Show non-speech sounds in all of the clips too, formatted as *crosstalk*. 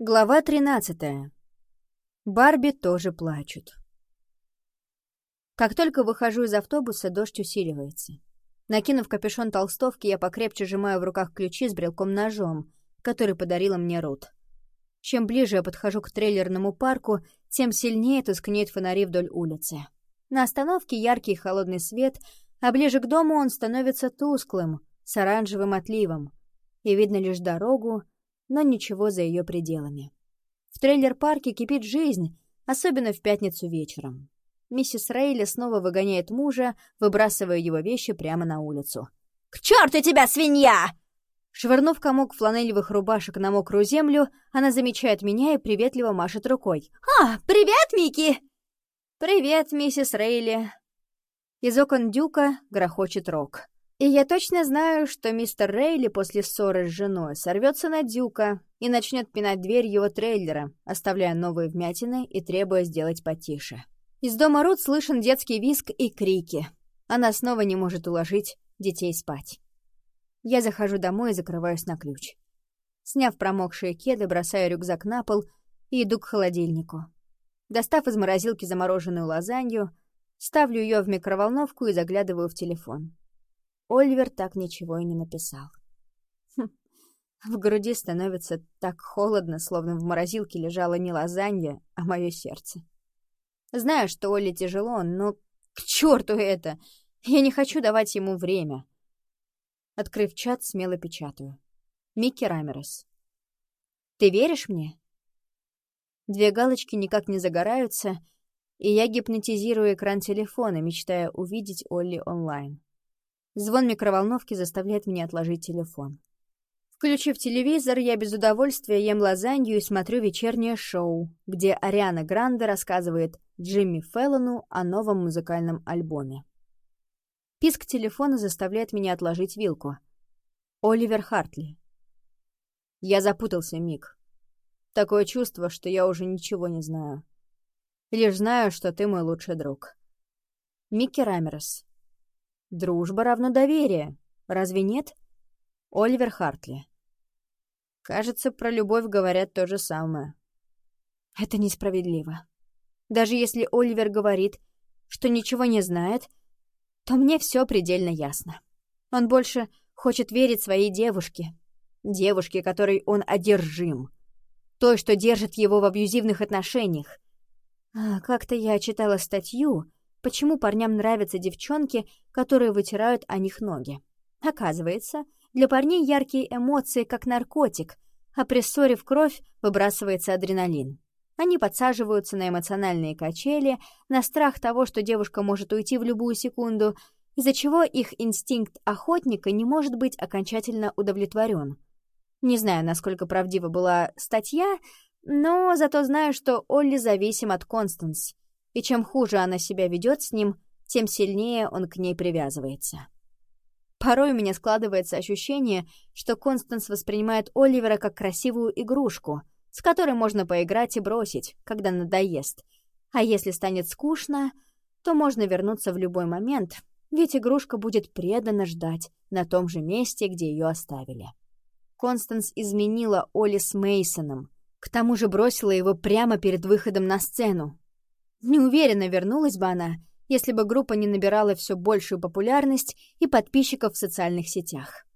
Глава 13. Барби тоже плачут. Как только выхожу из автобуса, дождь усиливается. Накинув капюшон толстовки, я покрепче сжимаю в руках ключи с брелком-ножом, который подарила мне Рут. Чем ближе я подхожу к трейлерному парку, тем сильнее тускнеют фонари вдоль улицы. На остановке яркий холодный свет, а ближе к дому он становится тусклым, с оранжевым отливом, и видно лишь дорогу, но ничего за ее пределами. В трейлер-парке кипит жизнь, особенно в пятницу вечером. Миссис Рейли снова выгоняет мужа, выбрасывая его вещи прямо на улицу. «К черту тебя, свинья!» Швырнув комок фланелевых рубашек на мокрую землю, она замечает меня и приветливо машет рукой. «А, привет, Микки!» «Привет, миссис Рейли!» Из окон Дюка грохочет рок. И я точно знаю, что мистер Рейли после ссоры с женой сорвется на Дюка и начнет пинать дверь его трейлера, оставляя новые вмятины и требуя сделать потише. Из дома Рут слышен детский визг и крики. Она снова не может уложить детей спать. Я захожу домой и закрываюсь на ключ. Сняв промокшие кеды, бросаю рюкзак на пол и иду к холодильнику. Достав из морозилки замороженную лазанью, ставлю ее в микроволновку и заглядываю в телефон. Оливер так ничего и не написал. Хм. В груди становится так холодно, словно в морозилке лежала не лазанья, а мое сердце. Знаю, что Оле тяжело, но к черту это! Я не хочу давать ему время. Открыв чат, смело печатаю. Микки Рамерес. Ты веришь мне? Две галочки никак не загораются, и я гипнотизирую экран телефона, мечтая увидеть Олли онлайн. Звон микроволновки заставляет меня отложить телефон. Включив телевизор, я без удовольствия ем лазанью и смотрю вечернее шоу, где Ариана Гранде рассказывает Джимми Феллону о новом музыкальном альбоме. Писк телефона заставляет меня отложить вилку. Оливер Хартли. Я запутался, Мик. Такое чувство, что я уже ничего не знаю. Лишь знаю, что ты мой лучший друг. Микки Рамерес. Дружба равно доверие. Разве нет? Оливер Хартли. Кажется, про любовь говорят то же самое. Это несправедливо. Даже если Оливер говорит, что ничего не знает, то мне все предельно ясно. Он больше хочет верить своей девушке. Девушке, которой он одержим. Той, что держит его в абьюзивных отношениях. А, как-то я читала статью, почему парням нравятся девчонки, которые вытирают о них ноги. Оказывается, для парней яркие эмоции как наркотик, а при ссоре в кровь выбрасывается адреналин. Они подсаживаются на эмоциональные качели, на страх того, что девушка может уйти в любую секунду, из-за чего их инстинкт охотника не может быть окончательно удовлетворен. Не знаю, насколько правдива была статья, но зато знаю, что Олли зависим от Констанс и чем хуже она себя ведет с ним, тем сильнее он к ней привязывается. Порой у меня складывается ощущение, что Констанс воспринимает Оливера как красивую игрушку, с которой можно поиграть и бросить, когда надоест. А если станет скучно, то можно вернуться в любой момент, ведь игрушка будет преданно ждать на том же месте, где ее оставили. Констанс изменила Оли с Мейсоном, к тому же бросила его прямо перед выходом на сцену, не уверена, вернулась бы она, если бы группа не набирала все большую популярность и подписчиков в социальных сетях.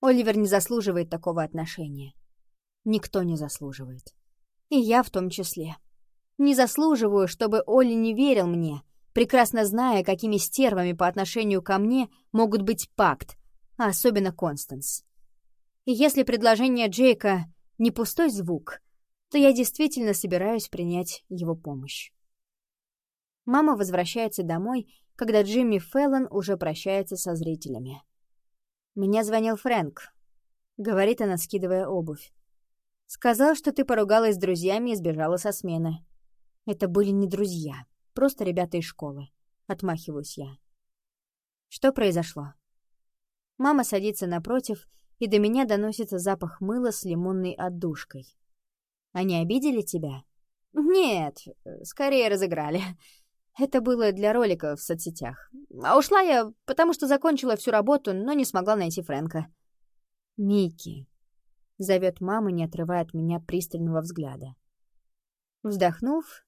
Оливер не заслуживает такого отношения. Никто не заслуживает. И я в том числе. Не заслуживаю, чтобы Оли не верил мне, прекрасно зная, какими стервами по отношению ко мне могут быть пакт, а особенно Констанс. И если предложение Джейка не пустой звук, то я действительно собираюсь принять его помощь. Мама возвращается домой, когда Джимми Феллон уже прощается со зрителями. «Меня звонил Фрэнк», — говорит она, скидывая обувь. «Сказал, что ты поругалась с друзьями и сбежала со смены». «Это были не друзья, просто ребята из школы», — отмахиваюсь я. «Что произошло?» Мама садится напротив, и до меня доносится запах мыла с лимонной отдушкой. «Они обидели тебя?» «Нет, скорее разыграли», это было для ролика в соцсетях. А ушла я, потому что закончила всю работу, но не смогла найти Фрэнка. Микки. Зовет мама, не отрывая от меня пристального взгляда. Вздохнув,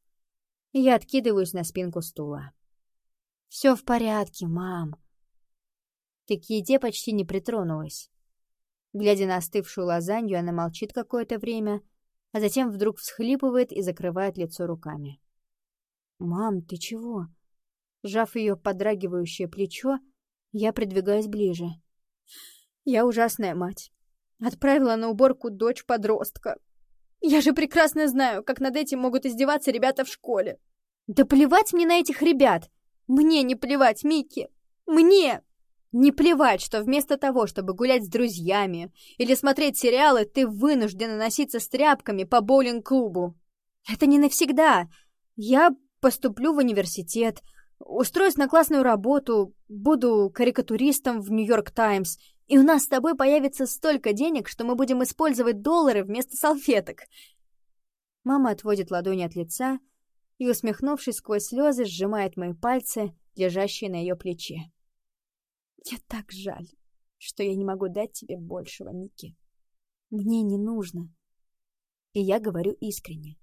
я откидываюсь на спинку стула. Все в порядке, мам. К еде почти не притронулась. Глядя на остывшую лазанью, она молчит какое-то время, а затем вдруг всхлипывает и закрывает лицо руками. «Мам, ты чего?» Сжав ее подрагивающее плечо, я придвигаюсь ближе. «Я ужасная мать. Отправила на уборку дочь-подростка. Я же прекрасно знаю, как над этим могут издеваться ребята в школе. Да плевать мне на этих ребят! Мне не плевать, Микки! Мне! Не плевать, что вместо того, чтобы гулять с друзьями или смотреть сериалы, ты вынуждена носиться с тряпками по боулинг-клубу. Это не навсегда. Я поступлю в университет, устроюсь на классную работу, буду карикатуристом в Нью-Йорк Таймс, и у нас с тобой появится столько денег, что мы будем использовать доллары вместо салфеток. Мама отводит ладони от лица и, усмехнувшись сквозь слезы, сжимает мои пальцы, лежащие на ее плече. Мне так жаль, что я не могу дать тебе большего, Ники. Мне не нужно. И я говорю искренне.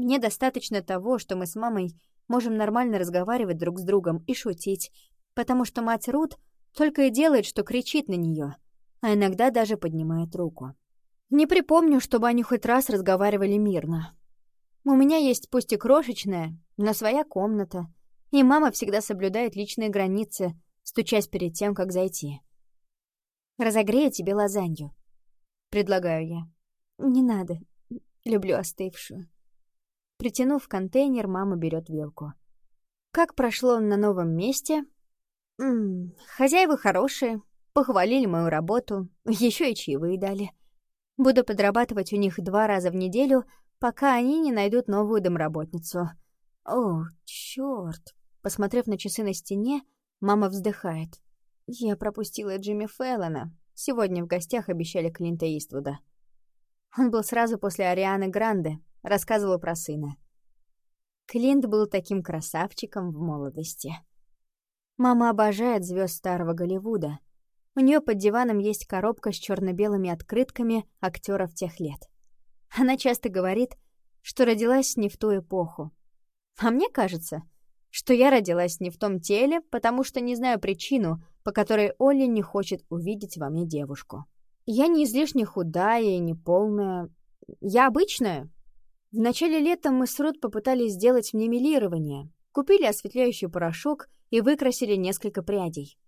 Мне достаточно того, что мы с мамой можем нормально разговаривать друг с другом и шутить, потому что мать Рут только и делает, что кричит на нее, а иногда даже поднимает руку. Не припомню, чтобы они хоть раз разговаривали мирно. У меня есть пусть и крошечная, но своя комната, и мама всегда соблюдает личные границы, стучась перед тем, как зайти. «Разогрею тебе лазанью», — предлагаю я. «Не надо. Люблю остывшую». Притянув контейнер, мама берет вилку. Как прошло на новом месте? М -м, хозяева хорошие, похвалили мою работу, еще и чаевые дали. Буду подрабатывать у них два раза в неделю, пока они не найдут новую домработницу. О, черт! Посмотрев на часы на стене, Мама вздыхает. Я пропустила Джимми Фэллона. Сегодня в гостях обещали Клинта Иствуда. Он был сразу после Арианы Гранде, рассказывал про сына. Клинт был таким красавчиком в молодости. Мама обожает звезд старого Голливуда. У нее под диваном есть коробка с черно-белыми открытками актеров тех лет. Она часто говорит, что родилась не в ту эпоху. А мне кажется, что я родилась не в том теле, потому что не знаю причину, по которой Оля не хочет увидеть во мне девушку. Я не излишне худая и не полная. Я обычная. В начале лета мы с Рут попытались сделать мне милирование. Купили осветляющий порошок и выкрасили несколько прядей.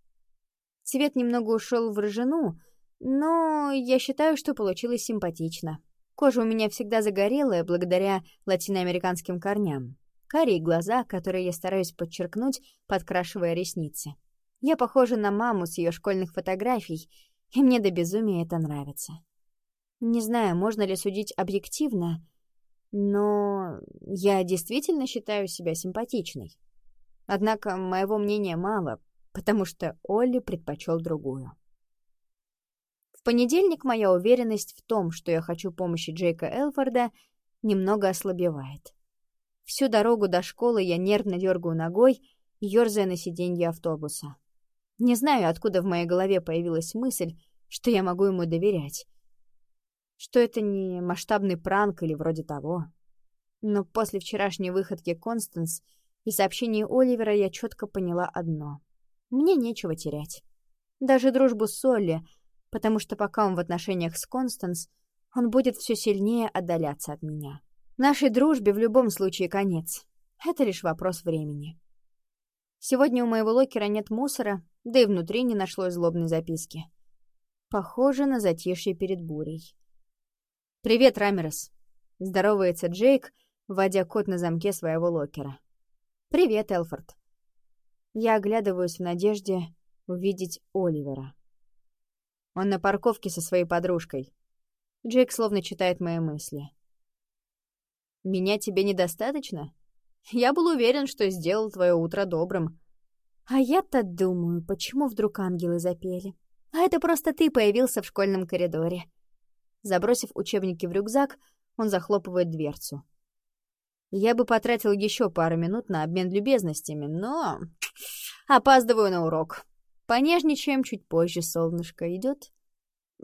Цвет немного ушел в рыжину, но я считаю, что получилось симпатично. Кожа у меня всегда загорелая благодаря латиноамериканским корням карие глаза, которые я стараюсь подчеркнуть, подкрашивая ресницы. Я похожа на маму с ее школьных фотографий, и мне до безумия это нравится. Не знаю, можно ли судить объективно, но я действительно считаю себя симпатичной. Однако моего мнения мало, потому что Олли предпочел другую. В понедельник моя уверенность в том, что я хочу помощи Джейка Элфорда, немного ослабевает. Всю дорогу до школы я нервно дергаю ногой, ерзая на сиденье автобуса. Не знаю, откуда в моей голове появилась мысль, что я могу ему доверять. Что это не масштабный пранк или вроде того. Но после вчерашней выходки Констанс и сообщений Оливера я четко поняла одно. Мне нечего терять. Даже дружбу с Солли, потому что пока он в отношениях с Констанс, он будет все сильнее отдаляться от меня. Нашей дружбе в любом случае конец. Это лишь вопрос времени. Сегодня у моего локера нет мусора, да и внутри не нашлось злобной записки. Похоже на затишье перед бурей. «Привет, Рамерес!» — здоровается Джейк, вводя код на замке своего локера. «Привет, Элфорд!» Я оглядываюсь в надежде увидеть Оливера. Он на парковке со своей подружкой. Джейк словно читает мои мысли. Меня тебе недостаточно? Я был уверен, что сделал твое утро добрым. А я-то думаю, почему вдруг ангелы запели? А это просто ты появился в школьном коридоре. Забросив учебники в рюкзак, он захлопывает дверцу. Я бы потратил еще пару минут на обмен любезностями, но... Опаздываю на урок. Понежничаем чуть позже, солнышко идет.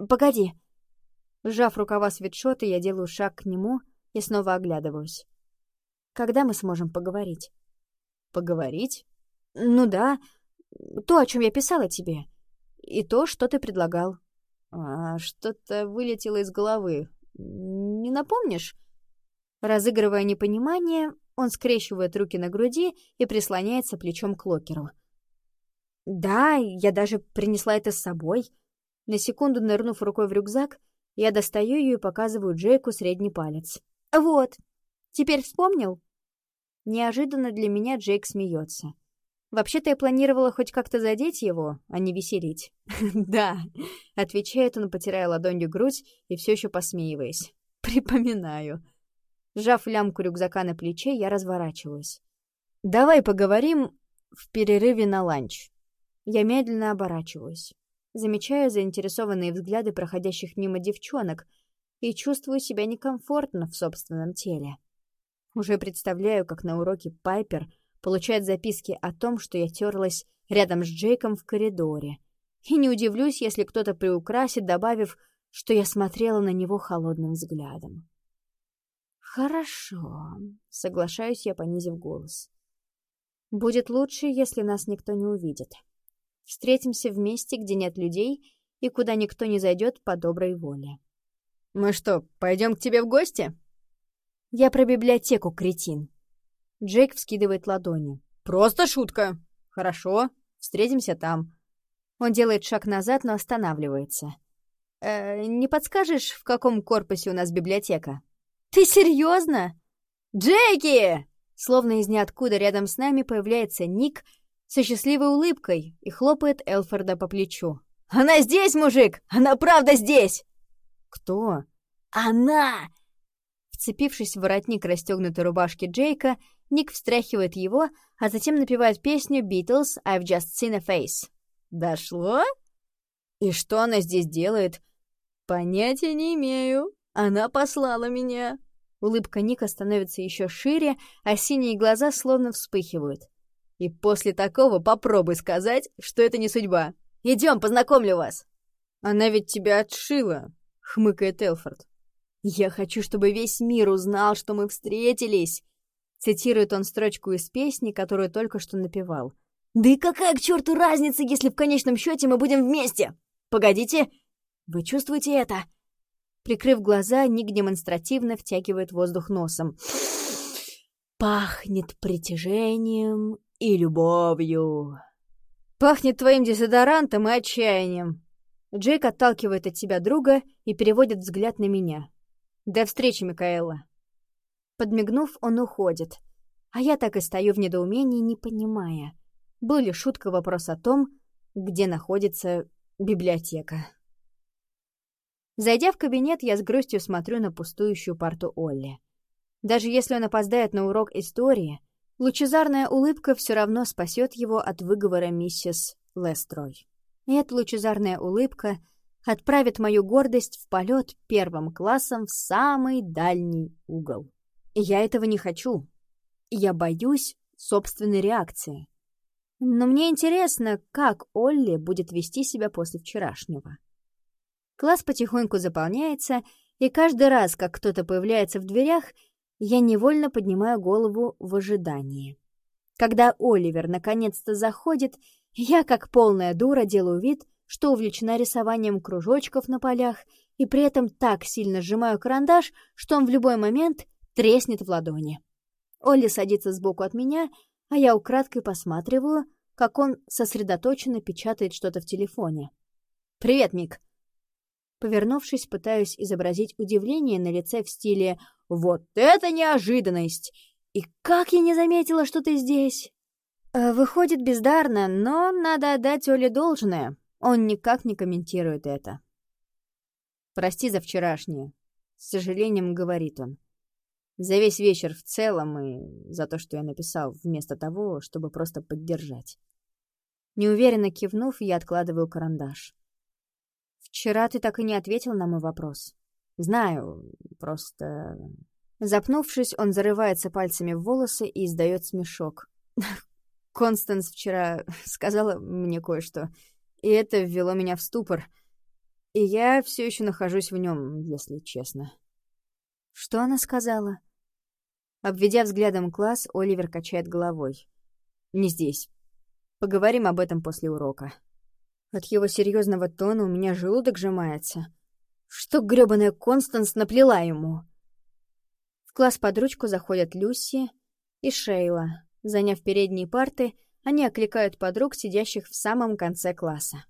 Погоди. Сжав рукава свитшота, я делаю шаг к нему и снова оглядываюсь. Когда мы сможем поговорить? Поговорить? Ну да, то, о чем я писала тебе. И то, что ты предлагал. А, что-то вылетело из головы. Не напомнишь? Разыгрывая непонимание, он скрещивает руки на груди и прислоняется плечом к локеру. «Да, я даже принесла это с собой». На секунду нырнув рукой в рюкзак, я достаю ее и показываю Джейку средний палец. «Вот, теперь вспомнил?» Неожиданно для меня Джейк смеется. Вообще-то я планировала хоть как-то задеть его, а не веселить. *laughs* «Да», — отвечает он, потирая ладонью грудь и все еще посмеиваясь. *laughs* «Припоминаю». Сжав лямку рюкзака на плече, я разворачиваюсь. «Давай поговорим в перерыве на ланч». Я медленно оборачиваюсь. Замечаю заинтересованные взгляды проходящих мимо девчонок и чувствую себя некомфортно в собственном теле. Уже представляю, как на уроке Пайпер получает записки о том, что я терлась рядом с Джейком в коридоре. И не удивлюсь, если кто-то приукрасит, добавив, что я смотрела на него холодным взглядом. «Хорошо», — соглашаюсь я, понизив голос. «Будет лучше, если нас никто не увидит. Встретимся в месте, где нет людей и куда никто не зайдет по доброй воле». «Мы что, пойдем к тебе в гости?» «Я про библиотеку, кретин». Джейк вскидывает ладони. «Просто шутка. Хорошо, встретимся там». Он делает шаг назад, но останавливается. «Э, «Не подскажешь, в каком корпусе у нас библиотека?» «Ты серьезно? Джеки!» Словно из ниоткуда рядом с нами появляется Ник со счастливой улыбкой и хлопает Элфорда по плечу. «Она здесь, мужик! Она правда здесь!» «Кто?» «Она!» Вцепившись в воротник расстегнутой рубашки Джейка, Ник встряхивает его, а затем напевает песню «Beatles I've just seen a face». «Дошло?» «И что она здесь делает?» «Понятия не имею. Она послала меня». Улыбка Ника становится еще шире, а синие глаза словно вспыхивают. «И после такого попробуй сказать, что это не судьба. Идем, познакомлю вас». «Она ведь тебя отшила», — хмыкает Элфорд. «Я хочу, чтобы весь мир узнал, что мы встретились», — цитирует он строчку из песни, которую только что напевал. «Да и какая к черту разница, если в конечном счете мы будем вместе? Погодите, вы чувствуете это?» Прикрыв глаза, Ник демонстративно втягивает воздух носом. «Пахнет притяжением и любовью». «Пахнет твоим дезодорантом и отчаянием». Джейк отталкивает от себя друга и переводит взгляд на меня. «До встречи, Микаэла». Подмигнув, он уходит. А я так и стою в недоумении, не понимая, был ли шутка вопрос о том, где находится библиотека. Зайдя в кабинет, я с грустью смотрю на пустующую парту Олли. Даже если он опоздает на урок истории, лучезарная улыбка все равно спасет его от выговора миссис Лестрой. И эта лучезарная улыбка отправит мою гордость в полет первым классом в самый дальний угол. Я этого не хочу. Я боюсь собственной реакции. Но мне интересно, как Олли будет вести себя после вчерашнего. Класс потихоньку заполняется, и каждый раз, как кто-то появляется в дверях, я невольно поднимаю голову в ожидании. Когда Оливер наконец-то заходит, я, как полная дура, делаю вид, что увлечена рисованием кружочков на полях и при этом так сильно сжимаю карандаш, что он в любой момент треснет в ладони. Олли садится сбоку от меня, а я украдкой посматриваю, как он сосредоточенно печатает что-то в телефоне. «Привет, Мик!» Повернувшись, пытаюсь изобразить удивление на лице в стиле «Вот это неожиданность! И как я не заметила, что ты здесь!» э, Выходит бездарно, но надо отдать Оле должное. Он никак не комментирует это. «Прости за вчерашнее», — с сожалением говорит он. «За весь вечер в целом и за то, что я написал, вместо того, чтобы просто поддержать». Неуверенно кивнув, я откладываю карандаш. «Вчера ты так и не ответил на мой вопрос». «Знаю, просто...» Запнувшись, он зарывается пальцами в волосы и издает смешок. *laughs* Констанс вчера *laughs* сказала мне кое-что, и это ввело меня в ступор. И я все еще нахожусь в нем, если честно. Что она сказала? Обведя взглядом класс, Оливер качает головой. Не здесь. Поговорим об этом после урока. От его серьезного тона у меня желудок сжимается. Что грёбаная Констанс наплела ему? В класс под ручку заходят Люси и Шейла. Заняв передние парты, они окликают подруг, сидящих в самом конце класса.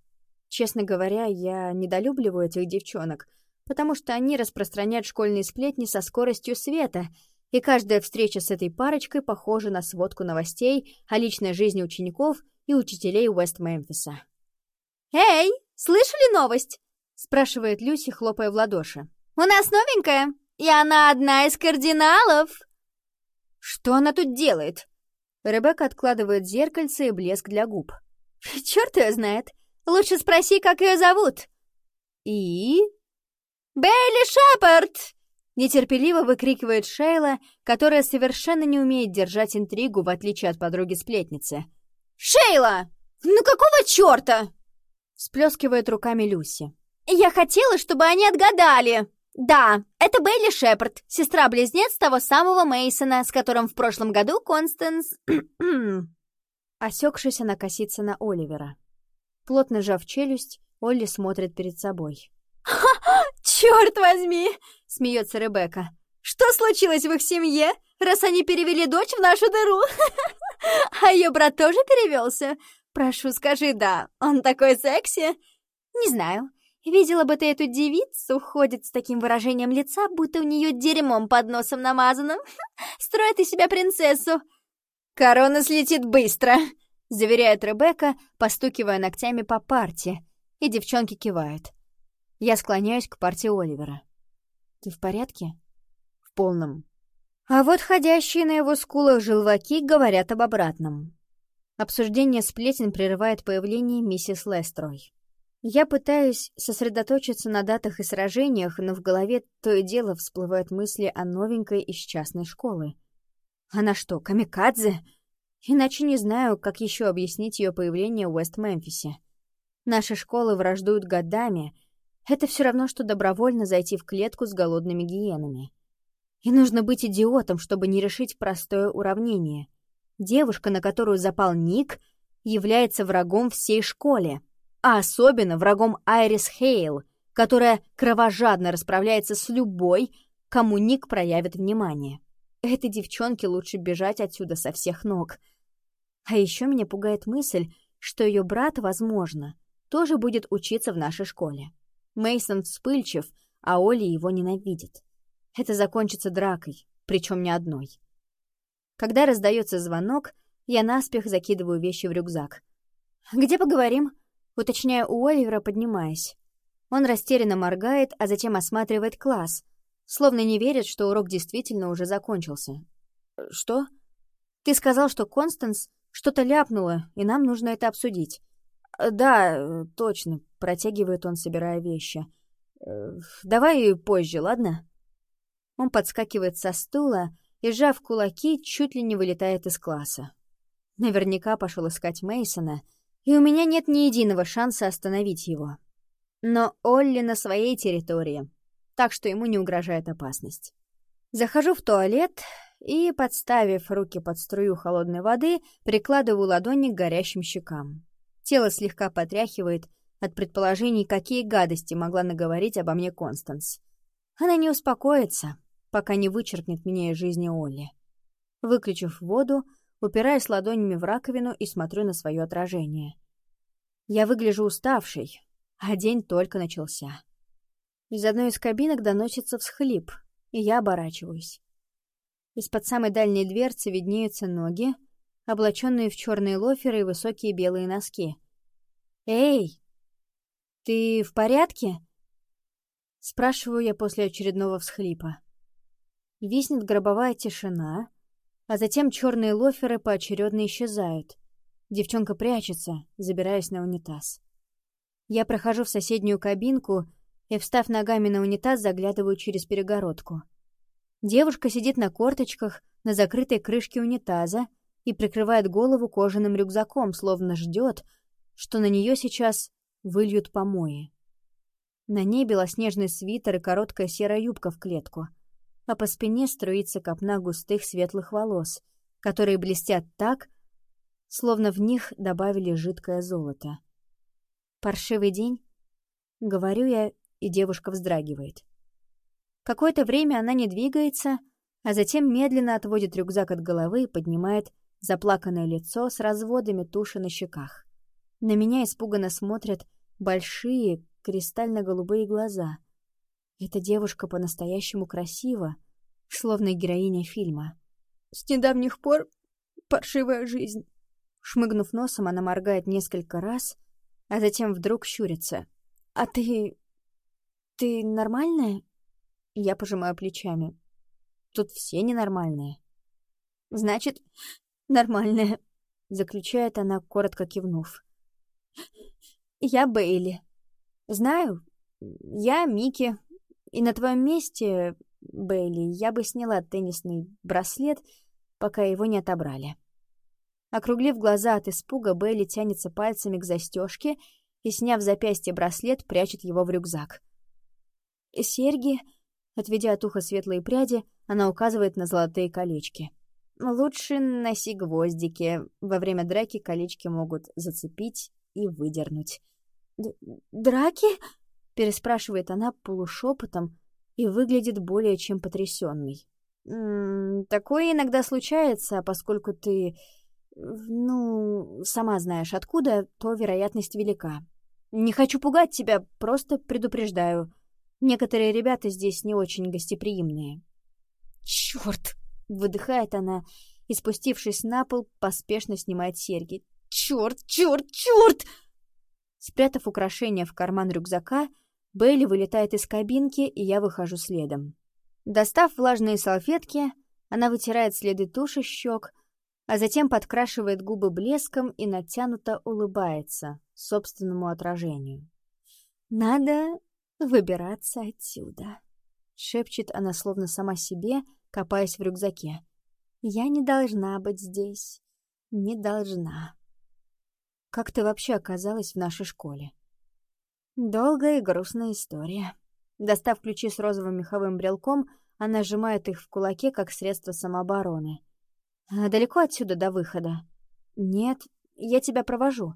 Честно говоря, я недолюбливаю этих девчонок, потому что они распространяют школьные сплетни со скоростью света, и каждая встреча с этой парочкой похожа на сводку новостей о личной жизни учеников и учителей Уэст-Мемфиса. «Эй, слышали новость?» — спрашивает Люси, хлопая в ладоши. «У нас новенькая, и она одна из кардиналов!» «Что она тут делает?» Ребекка откладывает зеркальце и блеск для губ. «Черт ее знает! Лучше спроси, как ее зовут!» «И?» «Бейли Шепард!» Нетерпеливо выкрикивает Шейла, которая совершенно не умеет держать интригу, в отличие от подруги-сплетницы. «Шейла! Ну какого черта?» Сплескивает руками Люси. «Я хотела, чтобы они отгадали!» «Да, это Бейли Шепард, сестра-близнец того самого Мейсона, с которым в прошлом году Констанс...» *clears throat* Осекшись, она косится на Оливера. Плотно сжав челюсть, Олли смотрит перед собой. «Ха-ха! Черт возьми!» — смеется Ребекка. «Что случилось в их семье, раз они перевели дочь в нашу дыру? *laughs* А ее брат тоже перевелся? Прошу, скажи «да». Он такой секси?» «Не знаю. Видела бы ты эту девицу, ходит с таким выражением лица, будто у нее дерьмом под носом намазано. *laughs* Строит из себя принцессу». «Корона слетит быстро», — заверяет Ребекка, постукивая ногтями по парте, и девчонки кивают. Я склоняюсь к парте Оливера. «Ты в порядке?» «В полном». А вот ходящие на его скулах желваки говорят об обратном. Обсуждение сплетен прерывает появление миссис Лестрой. Я пытаюсь сосредоточиться на датах и сражениях, но в голове то и дело всплывают мысли о новенькой из частной школы. Она что, камикадзе? Иначе не знаю, как еще объяснить ее появление в Уэст-Мемфисе. Наши школы враждуют годами — это все равно, что добровольно зайти в клетку с голодными гиенами. И нужно быть идиотом, чтобы не решить простое уравнение. Девушка, на которую запал Ник, является врагом всей школе, а особенно врагом Айрис Хейл, которая кровожадно расправляется с любой, кому Ник проявит внимание. Этой девчонке лучше бежать отсюда со всех ног. А еще меня пугает мысль, что ее брат, возможно, тоже будет учиться в нашей школе. Мейсон вспыльчив, а Оли его ненавидит. Это закончится дракой, причем не одной. Когда раздается звонок, я наспех закидываю вещи в рюкзак. «Где поговорим?» — уточняю у Оливера, поднимаясь. Он растерянно моргает, а затем осматривает класс, словно не верит, что урок действительно уже закончился. «Что?» «Ты сказал, что Констанс что-то ляпнула, и нам нужно это обсудить». «Да, точно», — протягивает он, собирая вещи. «Э, «Давай позже, ладно?» Он подскакивает со стула и, сжав кулаки, чуть ли не вылетает из класса. Наверняка пошел искать Мейсона, и у меня нет ни единого шанса остановить его. Но Олли на своей территории, так что ему не угрожает опасность. Захожу в туалет и, подставив руки под струю холодной воды, прикладываю ладони к горящим щекам. Тело слегка потряхивает от предположений, какие гадости могла наговорить обо мне Констанс. Она не успокоится, пока не вычеркнет меня из жизни Олли. Выключив воду, упираюсь ладонями в раковину и смотрю на свое отражение. Я выгляжу уставшей, а день только начался. Из одной из кабинок доносится всхлип, и я оборачиваюсь. Из-под самой дальней дверцы виднеются ноги, облаченные в черные лоферы и высокие белые носки. «Эй, ты в порядке?» Спрашиваю я после очередного всхлипа. Виснет гробовая тишина, а затем черные лоферы поочередно исчезают. Девчонка прячется, забираясь на унитаз. Я прохожу в соседнюю кабинку и, встав ногами на унитаз, заглядываю через перегородку. Девушка сидит на корточках на закрытой крышке унитаза и прикрывает голову кожаным рюкзаком, словно ждет, что на нее сейчас выльют помои. На ней белоснежный свитер и короткая серая юбка в клетку, а по спине струится копна густых светлых волос, которые блестят так, словно в них добавили жидкое золото. «Паршивый день?» — говорю я, и девушка вздрагивает. Какое-то время она не двигается, а затем медленно отводит рюкзак от головы и поднимает заплаканное лицо с разводами туши на щеках. На меня испуганно смотрят большие кристально-голубые глаза. Эта девушка по-настоящему красива, словно героиня фильма. С недавних пор паршивая жизнь. Шмыгнув носом, она моргает несколько раз, а затем вдруг щурится. «А ты... ты нормальная?» Я пожимаю плечами. Тут все ненормальные. «Значит, нормальная», — заключает она, коротко кивнув. «Я Бейли. Знаю, я Мики, и на твоем месте, Бейли, я бы сняла теннисный браслет, пока его не отобрали». Округлив глаза от испуга, Бейли тянется пальцами к застежке и, сняв запястье браслет, прячет его в рюкзак. «Серьги...» Отведя от уха светлые пряди, она указывает на золотые колечки. «Лучше носи гвоздики. Во время драки колечки могут зацепить и выдернуть». «Драки?» — переспрашивает она полушепотом и выглядит более чем потрясенной. «Такое иногда случается, поскольку ты, ну, сама знаешь откуда, то вероятность велика. Не хочу пугать тебя, просто предупреждаю. Некоторые ребята здесь не очень гостеприимные. «Чёрт!» — выдыхает она и, спустившись на пол, поспешно снимает серьги. «Чёрт! Чёрт! Чёрт!» Спрятав украшение в карман рюкзака, Бейли вылетает из кабинки, и я выхожу следом. Достав влажные салфетки, она вытирает следы туши щек, а затем подкрашивает губы блеском и натянуто улыбается собственному отражению. «Надо выбираться отсюда», — шепчет она словно сама себе, копаясь в рюкзаке. «Я не должна быть здесь. Не должна». «Как ты вообще оказалась в нашей школе?» Долгая и грустная история. Достав ключи с розовым меховым брелком, она сжимает их в кулаке как средство самообороны. «А «Далеко отсюда до выхода?» «Нет, я тебя провожу».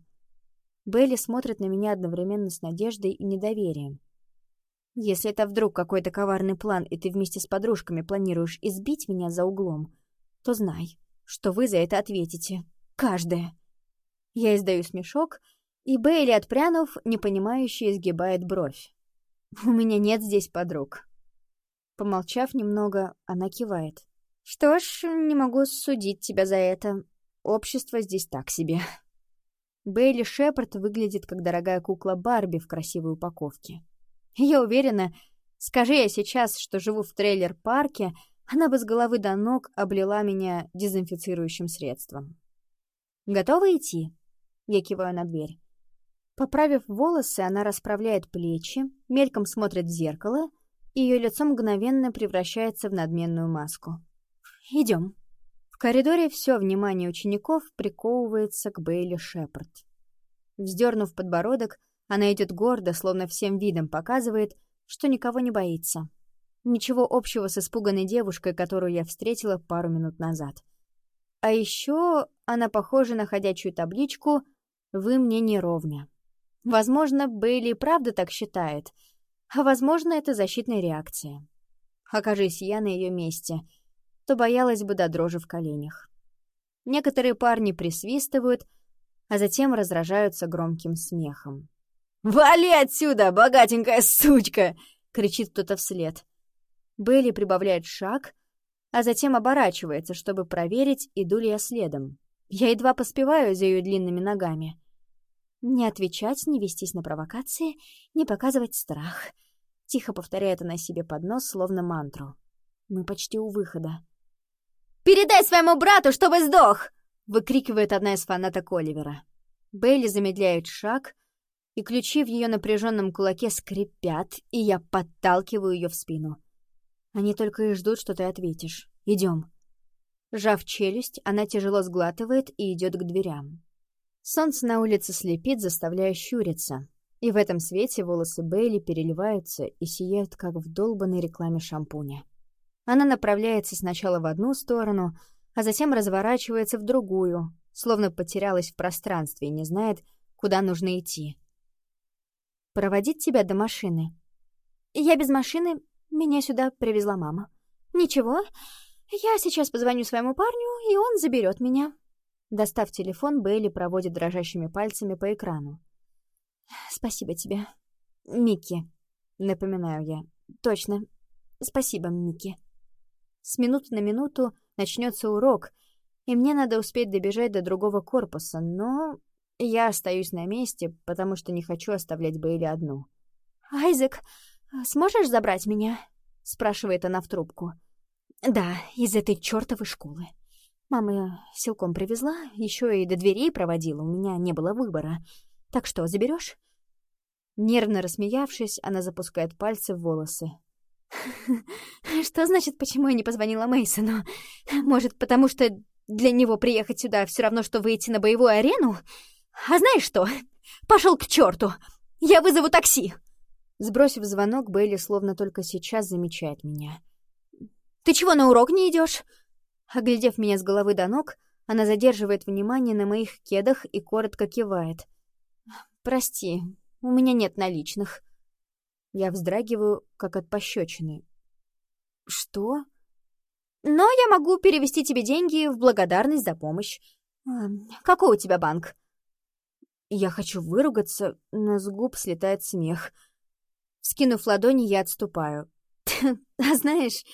Белли смотрит на меня одновременно с надеждой и недоверием. Если это вдруг какой-то коварный план, и ты вместе с подружками планируешь избить меня за углом, то знай, что вы за это ответите. Каждая. Я издаю смешок, и Бейли, отпрянув, непонимающе изгибает бровь. «У меня нет здесь подруг». Помолчав немного, она кивает. «Что ж, не могу судить тебя за это. Общество здесь так себе». Бейли Шепард выглядит как дорогая кукла Барби в красивой упаковке. Я уверена, скажи я сейчас, что живу в трейлер-парке, она бы с головы до ног облила меня дезинфицирующим средством. «Готова идти?» Я киваю на дверь. Поправив волосы, она расправляет плечи, мельком смотрит в зеркало, и ее лицо мгновенно превращается в надменную маску. «Идем». В коридоре все внимание учеников приковывается к Бейли Шепард. Вздернув подбородок, она идет гордо, словно всем видом показывает, что никого не боится. Ничего общего с испуганной девушкой, которую я встретила пару минут назад. А еще она похожа на ходячую табличку «Вы мне не ровня». Возможно, Бейли правда так считает, а возможно, это защитная реакция. Окажись я на ее месте, то боялась бы до дрожи в коленях. Некоторые парни присвистывают, а затем разражаются громким смехом. «Вали отсюда, богатенькая сучка!» — кричит кто-то вслед. Белли прибавляет шаг, а затем оборачивается, чтобы проверить, иду ли я следом. Я едва поспеваю за ее длинными ногами. Не отвечать, не вестись на провокации, не показывать страх. Тихо повторяет она себе под нос, словно мантру. Мы почти у выхода. «Передай своему брату, чтобы сдох!» — выкрикивает одна из фанаток Оливера. Бейли замедляет шаг, и ключи в ее напряженном кулаке скрипят, и я подталкиваю ее в спину. Они только и ждут, что ты ответишь. Идем. Жав челюсть, она тяжело сглатывает и идет к дверям. Солнце на улице слепит, заставляя щуриться. И в этом свете волосы Бейли переливаются и сияют, как в долбанной рекламе шампуня. Она направляется сначала в одну сторону, а затем разворачивается в другую, словно потерялась в пространстве и не знает, куда нужно идти. «Проводить тебя до машины?» «Я без машины. Меня сюда привезла мама». «Ничего. Я сейчас позвоню своему парню, и он заберет меня». Достав телефон, Бейли проводит дрожащими пальцами по экрану. «Спасибо тебе, Микки», — напоминаю я. «Точно. Спасибо, Микки». С минуты на минуту начнется урок, и мне надо успеть добежать до другого корпуса, но я остаюсь на месте, потому что не хочу оставлять Бейли одну. «Айзек, сможешь забрать меня?» — спрашивает она в трубку. «Да, из этой чертовой школы. Мама силком привезла, еще и до дверей проводила, у меня не было выбора. Так что, заберешь? Нервно рассмеявшись, она запускает пальцы в волосы. *laughs* «Что значит, почему я не позвонила Мейсону? Может, потому что для него приехать сюда все равно, что выйти на боевую арену? А знаешь что? Пошел к черту! Я вызову такси!» Сбросив звонок, Бейли словно только сейчас замечает меня. «Ты чего на урок не идешь? Оглядев меня с головы до ног, она задерживает внимание на моих кедах и коротко кивает. «Прости, у меня нет наличных». Я вздрагиваю, как от пощечины. «Что?» «Но я могу перевести тебе деньги в благодарность за помощь. Какой у тебя банк?» Я хочу выругаться, но с губ слетает смех. Скинув ладони, я отступаю. *laughs* «А знаешь,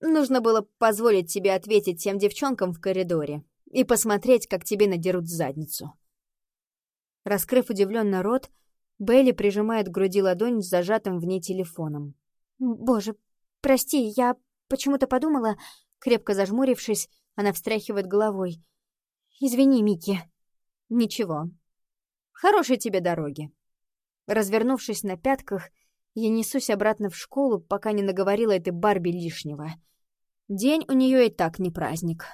нужно было позволить тебе ответить тем девчонкам в коридоре и посмотреть, как тебе надерут задницу». Раскрыв удивленно рот, Белли прижимает к груди ладонь с зажатым в ней телефоном. «Боже, прости, я почему-то подумала...» Крепко зажмурившись, она встряхивает головой. «Извини, Микки». «Ничего. Хорошей тебе дороги». Развернувшись на пятках, я несусь обратно в школу, пока не наговорила этой Барби лишнего. День у нее и так не праздник.